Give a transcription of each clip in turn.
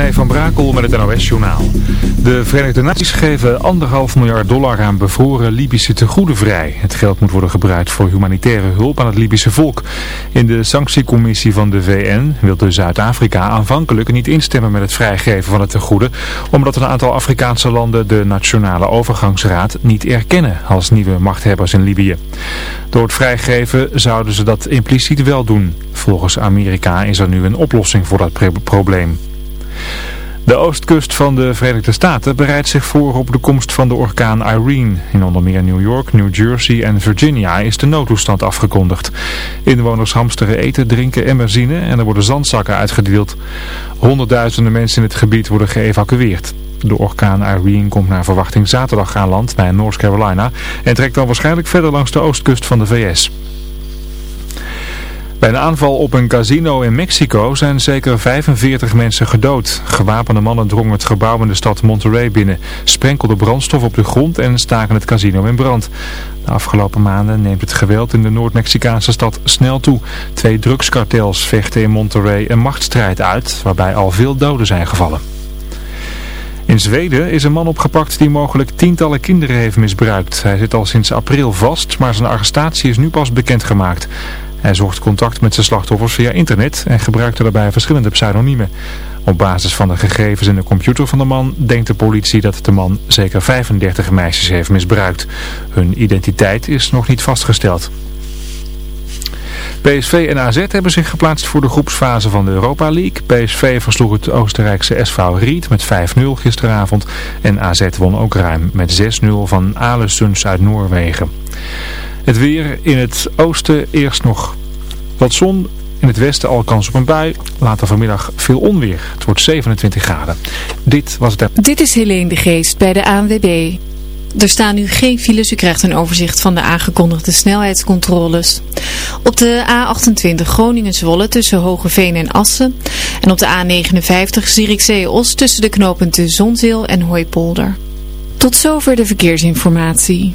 René van Brakel met het NOS-journaal. De Verenigde Naties geven anderhalf miljard dollar aan bevroren Libische tegoeden vrij. Het geld moet worden gebruikt voor humanitaire hulp aan het Libische volk. In de sanctiecommissie van de VN wilde Zuid-Afrika aanvankelijk niet instemmen met het vrijgeven van het tegoeden, omdat een aantal Afrikaanse landen de Nationale Overgangsraad niet erkennen als nieuwe machthebbers in Libië. Door het vrijgeven zouden ze dat impliciet wel doen. Volgens Amerika is er nu een oplossing voor dat probleem. De oostkust van de Verenigde Staten bereidt zich voor op de komst van de orkaan Irene. In onder meer New York, New Jersey en Virginia is de noodtoestand afgekondigd. Inwoners hamsteren eten, drinken en benzine en er worden zandzakken uitgedeeld. Honderdduizenden mensen in het gebied worden geëvacueerd. De orkaan Irene komt naar verwachting zaterdag aan land bij North Carolina en trekt dan waarschijnlijk verder langs de oostkust van de VS. Bij een aanval op een casino in Mexico zijn zeker 45 mensen gedood. Gewapende mannen drongen het gebouw in de stad Monterrey binnen, sprenkelden brandstof op de grond en staken het casino in brand. De afgelopen maanden neemt het geweld in de Noord-Mexicaanse stad snel toe. Twee drugskartels vechten in Monterrey een machtsstrijd uit, waarbij al veel doden zijn gevallen. In Zweden is een man opgepakt die mogelijk tientallen kinderen heeft misbruikt. Hij zit al sinds april vast, maar zijn arrestatie is nu pas bekendgemaakt. Hij zocht contact met zijn slachtoffers via internet en gebruikte daarbij verschillende pseudoniemen. Op basis van de gegevens in de computer van de man denkt de politie dat de man zeker 35 meisjes heeft misbruikt. Hun identiteit is nog niet vastgesteld. PSV en AZ hebben zich geplaatst voor de groepsfase van de Europa League. PSV versloeg het Oostenrijkse SV Ried met 5-0 gisteravond. En AZ won ook ruim met 6-0 van Alessunds uit Noorwegen. Het weer in het oosten eerst nog wat zon. In het westen al kans op een bui. Later vanmiddag veel onweer. Het wordt 27 graden. Dit was het... Dit is Helene de Geest bij de ANWB. Er staan nu geen files. U krijgt een overzicht van de aangekondigde snelheidscontroles. Op de A28 Groningen-Zwolle tussen Hogeveen en Assen. En op de A59 Zierikzee-Os tussen de knooppunten Zonzeel en Hooipolder. Tot zover de verkeersinformatie.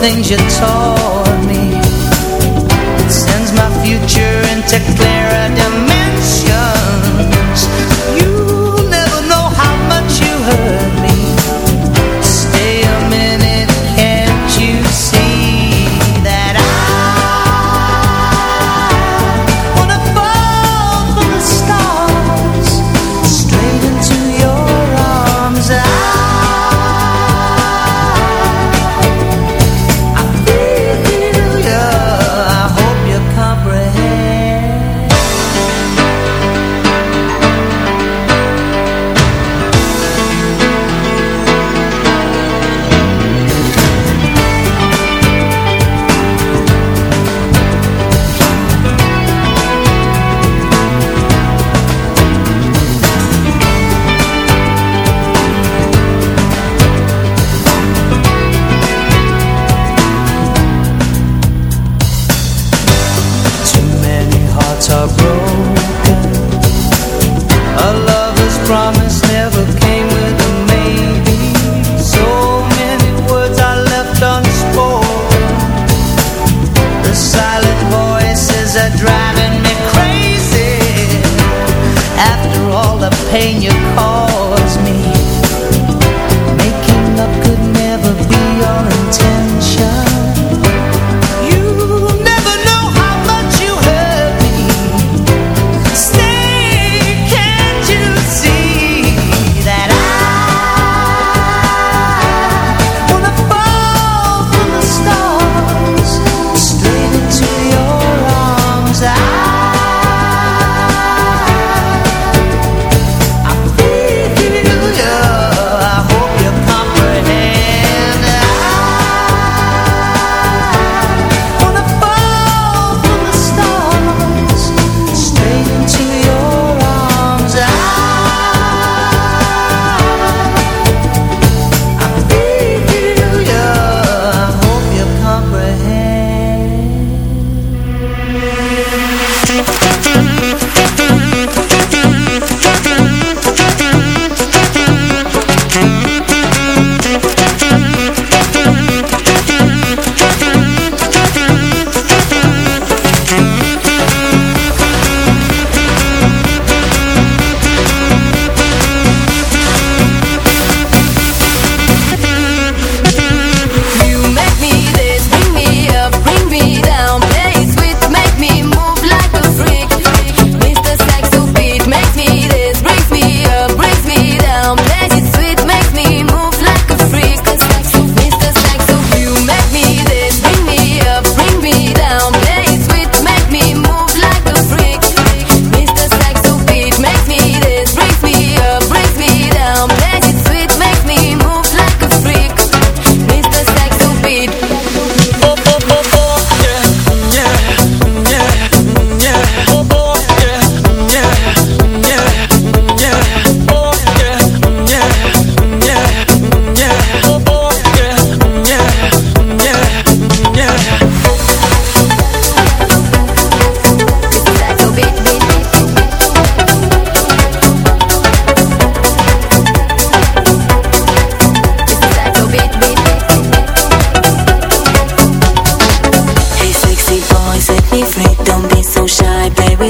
things you taught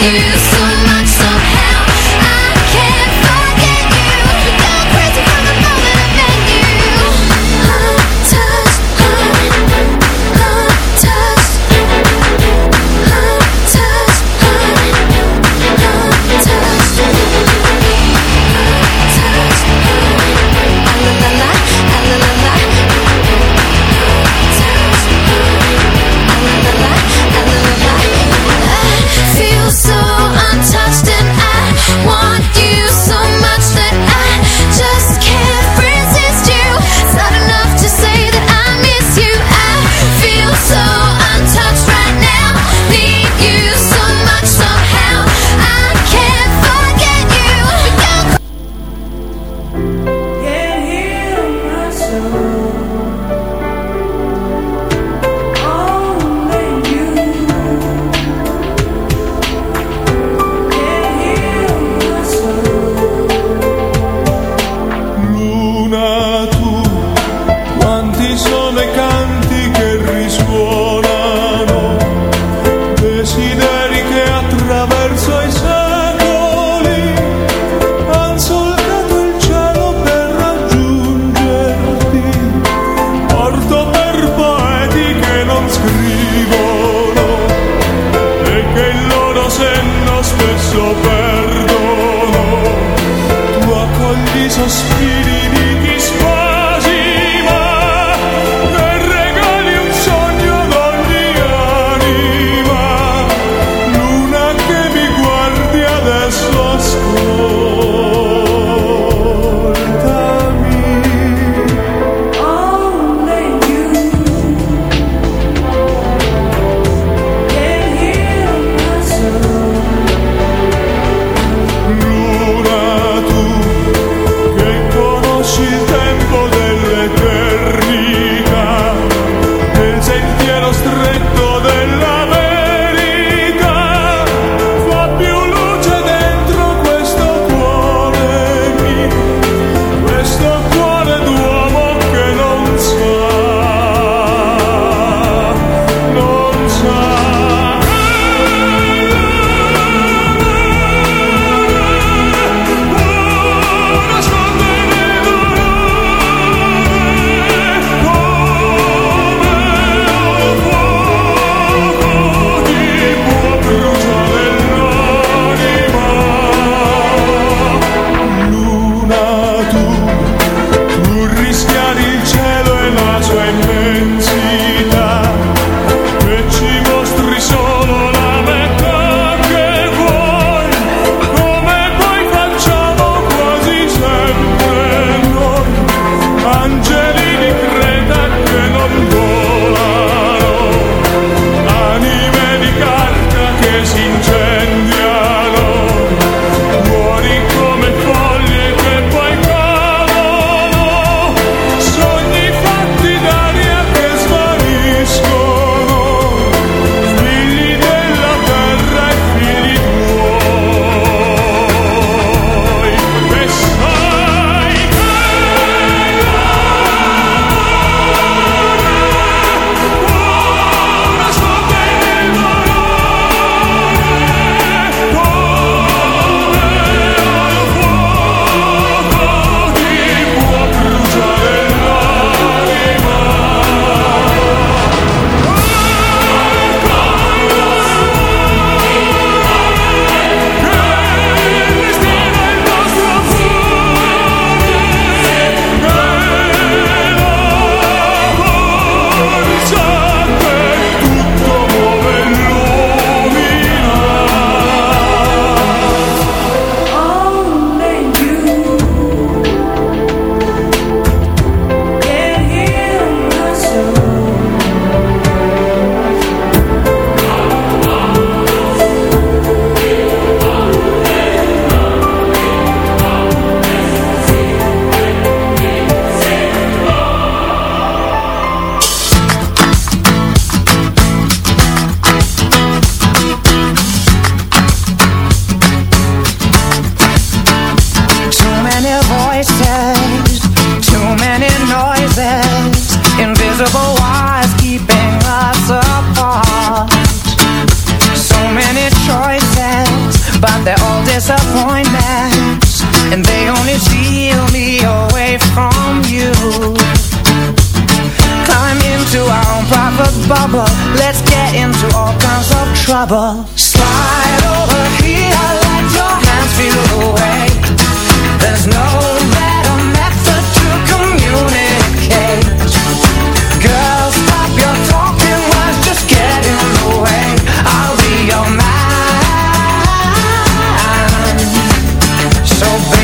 you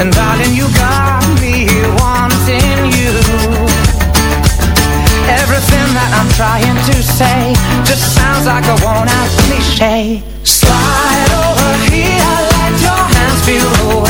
And darling, you got me wanting you. Everything that I'm trying to say just sounds like a worn out cliche. Slide over here, let your hands feel the way.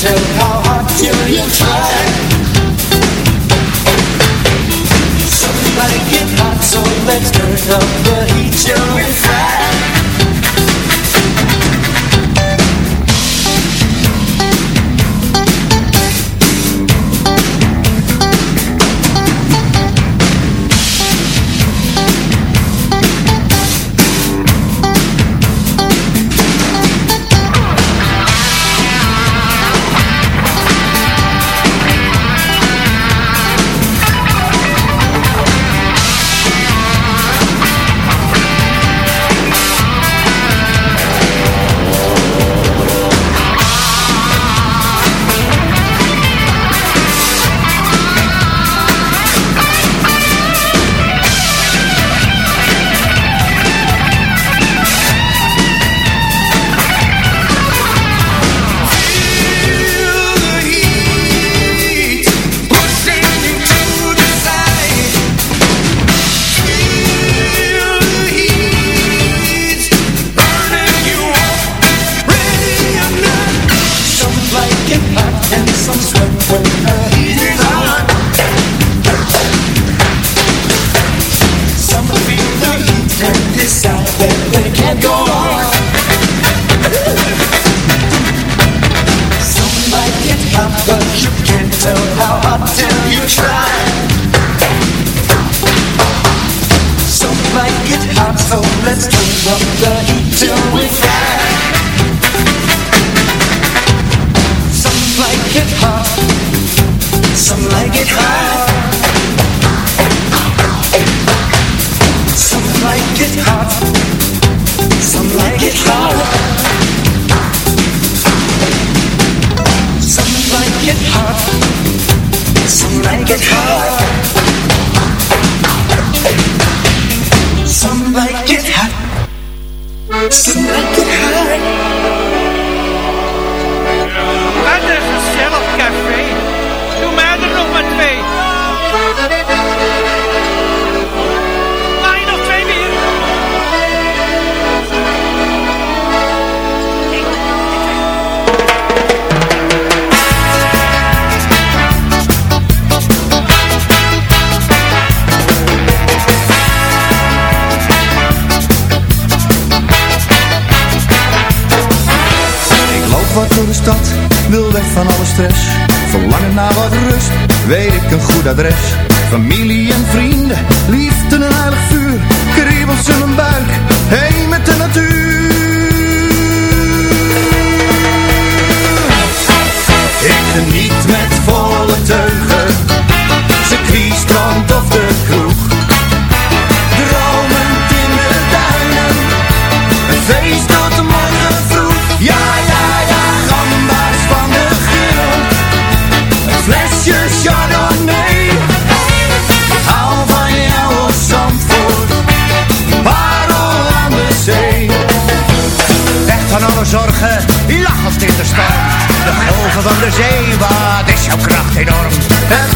tell how hard till you try Somebody get hot so let's turn up the heat till we? like it hot, some like it hard. Some like it hot, some like it hard. Some like it hot, some like it hard. Café. wat rust. Weet ik een goed adres. Familie en vrienden Liefde en heilig vuur. Kriebels in een buik Heen met de natuur. Ik geniet met Deze kracht enorm.